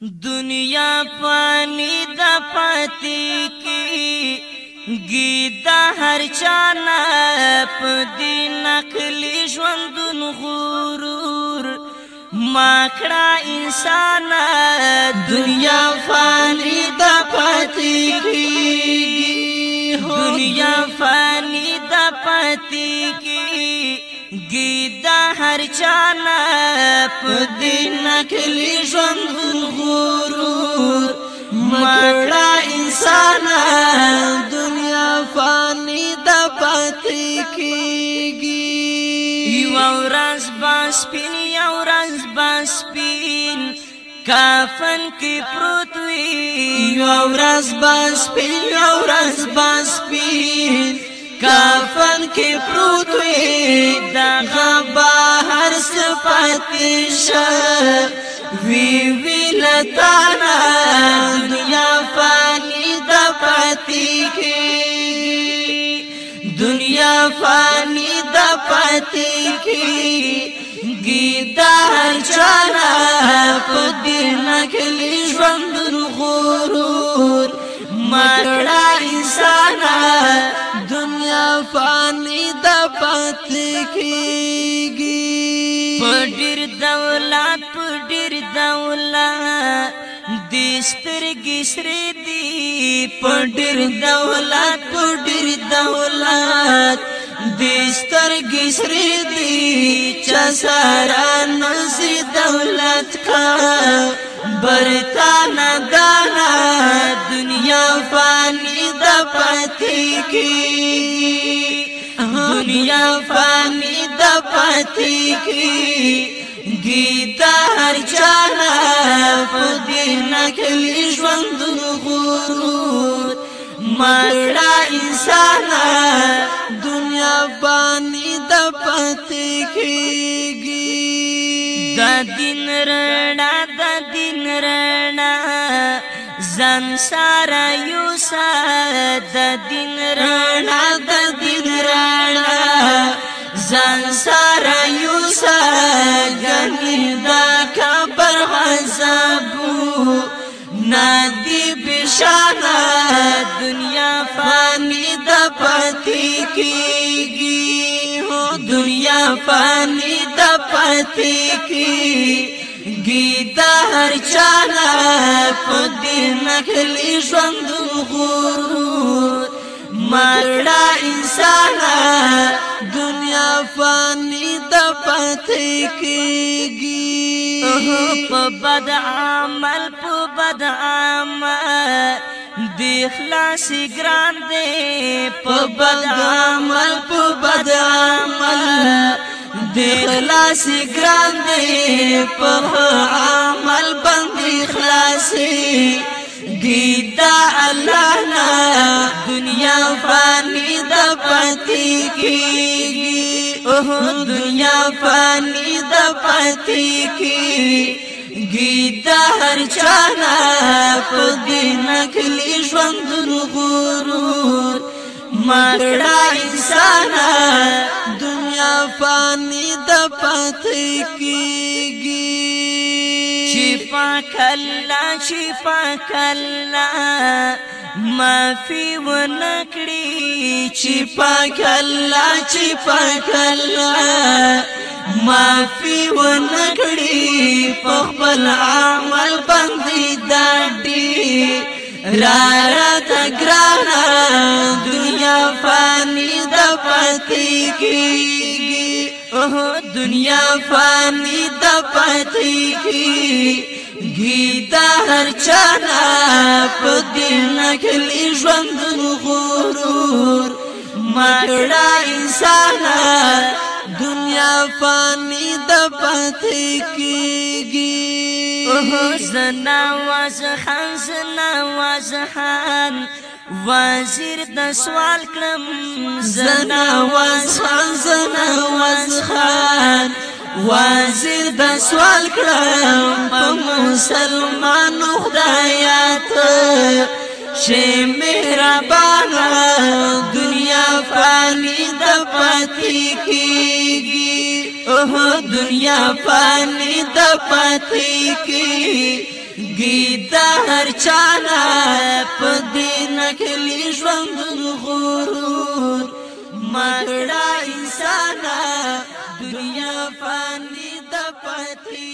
دنیا پانی دا پاتی کی گیدا هر چانا پدی نقلی ژوندون غرور ماکړه انسان دنیا فانی دا پاتی کی دنیا فانی دا پاتی کی گیدا هر چانا پدی نقلی ژوندون یو ورځ باس پین یو ورځ باس پین کافن کې پروت وی یو ورځ باس پین یو ورځ باس پین کافن کې پروت وی دا غبا هر صفات شه وی وی لتانا دنیا فانی د پاتې کې دنیا فانی پاتې کی گیتا هر چانا په دین کې ژوند غرور مړه انسان دنیا فانی د پاتې کیږي پډیر دولت پډیر دولت دستر گسری دی پډیر دولت پډیر دولت دې سترګې سری دي چا سارا نسي دولت کا برتان دانا دنیا فانی د پاتې کی دنیا فانی د پاتې کی گیتا هر چانا پدې نکلی ژوند غرور مړه انسان دنیا باندې د پته کېږي د دین رڼا د دین رڼا ځان سره یو سات د دین رڼا د دین رڼا ځان سره یو سات غني دا خبر حسن ندی بشارا دنیا فانی دا پتی کی ہو دنیا فانی دا پتی کی گیتا هر چانا پدی نکلی شوند غور مردا انسان دنیا فانی د پته کیږي په بد عمل په بد عمل دی اخلاص ګران دی په بد عمل په بد عمل دی اخلاص ګران دی په عمل باندې اخلاص ګیدا الله نا دنیا فانی د پتی کی دنیا فانی د پاتې کی گیتا هر چانا په دین کلی ژوند غرور مړه انسان دنیا فانی د پاتې کیږي چې پاک الله چې پاک الله معافي ونکړي چې پاک الله چې پاک الله معافي ونکړي په خپل عمل باندې داډي را را تګران دنیا فانی د پاتې کیږي او دنیا فانی د پاتې کیږي گی دا هر چانا په دین اخلي ژوند غرور ما کړه انسان دنیا فانی د پاتې کیږي زنا واز خان زنا واز خان وزیر د سوال کړم زنا واز خان زنا واز خان وزیر د سوال کړم په مسلمان خدایا ته شي مهربان دنیا فانی د پاتې کیږي اوه دنیا فانی د پاتې کیږي گیتا هر چانا په دین کې ژوند غرور مګړه دنیا فانی د پتی